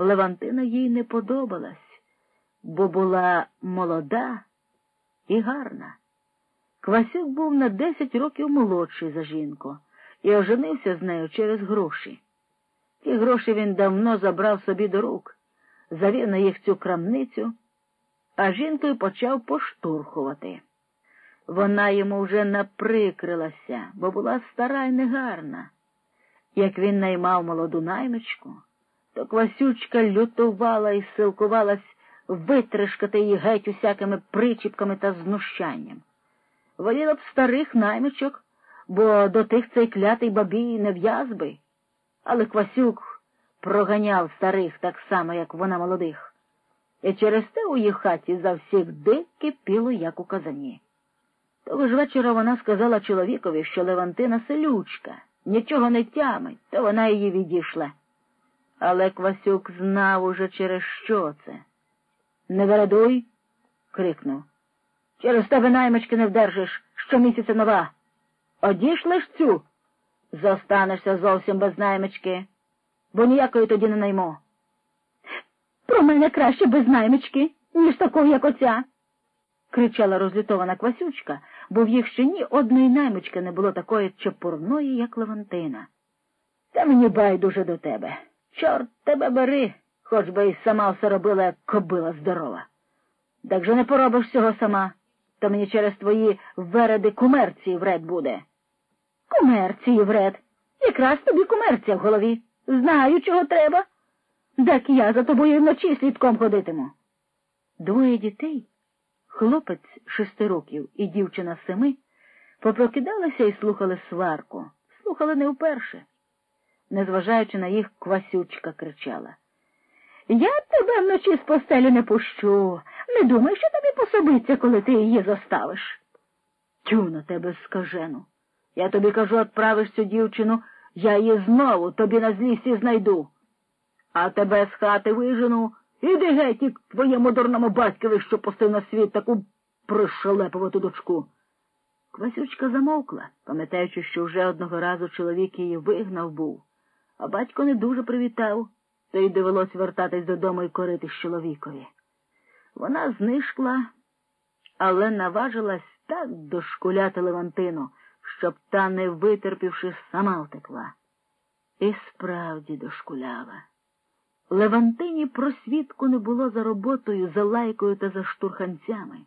Левантина їй не подобалась, бо була молода і гарна. Квасюк був на десять років молодший за жінку і оженився з нею через гроші. Ті гроші він давно забрав собі до рук, завів на їх цю крамницю, а жінкою почав поштурхувати. Вона йому вже наприкрилася, бо була стара й негарна. Як він наймав молоду наймичку, то Квасючка лютувала і силкувалась витришкати її геть усякими причіпками та знущанням. Воліла б старих наймичок, бо до тих цей клятий бабій не в'яз би. Але Квасюк проганяв старих так само, як вона молодих, і через те у їх хаті завсігди кипіло, як у казані. Того ж вечора вона сказала чоловікові, що Левантина селючка, нічого не тямить, то вона її відійшла. Але Квасюк знав уже, через що це. Не вередуй, крикнув. Через тебе наймички не вдержиш, щомісяця нова. Одішлеш цю, зостанешся зовсім без наймички, бо ніякої тоді не наймо. Про мене краще без наймички, ніж такого, як оця. кричала розлютована Квасючка, бо в їх ще ні одної наймички не було такої чепурної, як Левантина. Та мені байдуже до тебе. Чорт тебе бери, хоч би й сама все робила, як кобила здорова. Так же не поробиш цього сама, то мені через твої вереди комерції вред буде. Комерції вред. Якраз тобі комерція в голові. Знаю, чого треба. Так я за тобою вночі слідком ходитиму. Двоє дітей, хлопець шести років і дівчина семи, попрокидалися і слухали сварку, слухали не вперше. Незважаючи на їх, квасючка кричала. Я тебе вночі з постелі не пущу. Не думай, що тобі пособиться, коли ти її заставиш. Тю на тебе скажену. Я тобі кажу, отправиш цю дівчину, я її знову тобі на злісті знайду. А тебе з хати вижену, іди геть і твоєму дурному батькові, що пустив на світ таку пришелепувату дочку. Квасючка замовкла, пам'ятаючи, що вже одного разу чоловік її вигнав був, а батько не дуже привітав, то й довелось вертатись додому і корити чоловікові. Вона знишкла, але наважилась так дошкуляти Левантину, щоб та, не витерпівши, сама втекла. І справді дошкуляла. Левантині просвідку не було за роботою, за лайкою та за штурханцями.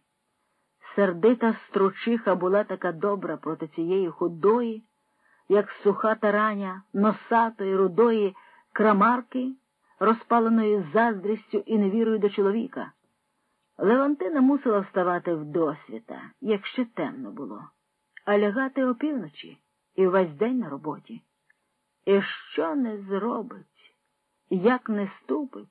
Сердита стручиха була така добра проти цієї худої, як суха тараня, носатої, рудої крамарки, розпаленої заздрістю і невірою до чоловіка. Левантина мусила вставати в досвіта, як темно було, а лягати опівночі і весь день на роботі. І що не зробить, як не ступить,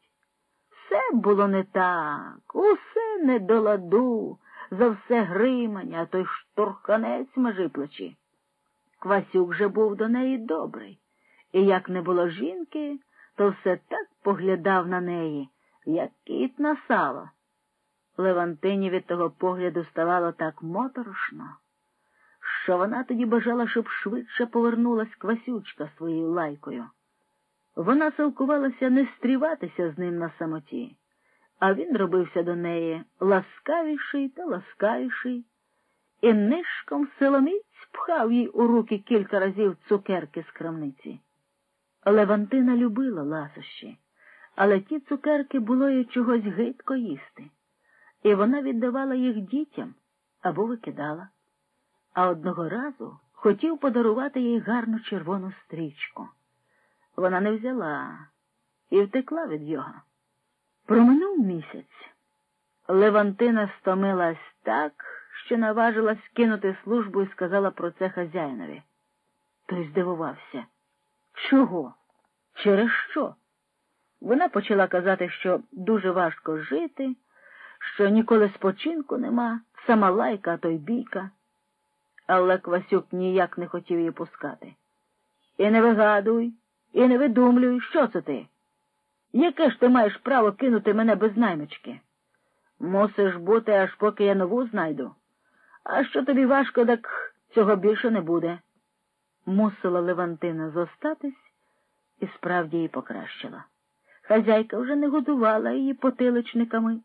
все було не так, усе не до ладу, за все гримання, а той штурханець межи плечі. Квасюк же був до неї добрий, і як не було жінки, то все так поглядав на неї, як кіт на сало. Левантині від того погляду ставало так моторошно, що вона тоді бажала, щоб швидше повернулась квасючка своєю лайкою. Вона силкувалася не стріватися з ним на самоті, а він робився до неї ласкавіший та ласкавіший, і нишком силоміць пхав їй у руки кілька разів цукерки з крамниці. Левантина любила ласощі, але ті цукерки було їй чогось гидко їсти і вона віддавала їх дітям або викидала. А одного разу хотів подарувати їй гарну червону стрічку. Вона не взяла і втекла від його. Проминув місяць. Левантина стомилась так, що наважилась кинути службу і сказала про це хазяїнові. Той здивувався. Чого? Через що? Вона почала казати, що дуже важко жити що ніколи спочинку нема, сама лайка, а то й бійка. Але Квасюк ніяк не хотів її пускати. І не вигадуй, і не видумлюй, що це ти. Яке ж ти маєш право кинути мене без наймички? Мусиш бути, аж поки я нову знайду. А що тобі важко, так цього більше не буде. Мусила Левантина зостатись і справді її покращила. Хазяйка вже не годувала її потиличниками.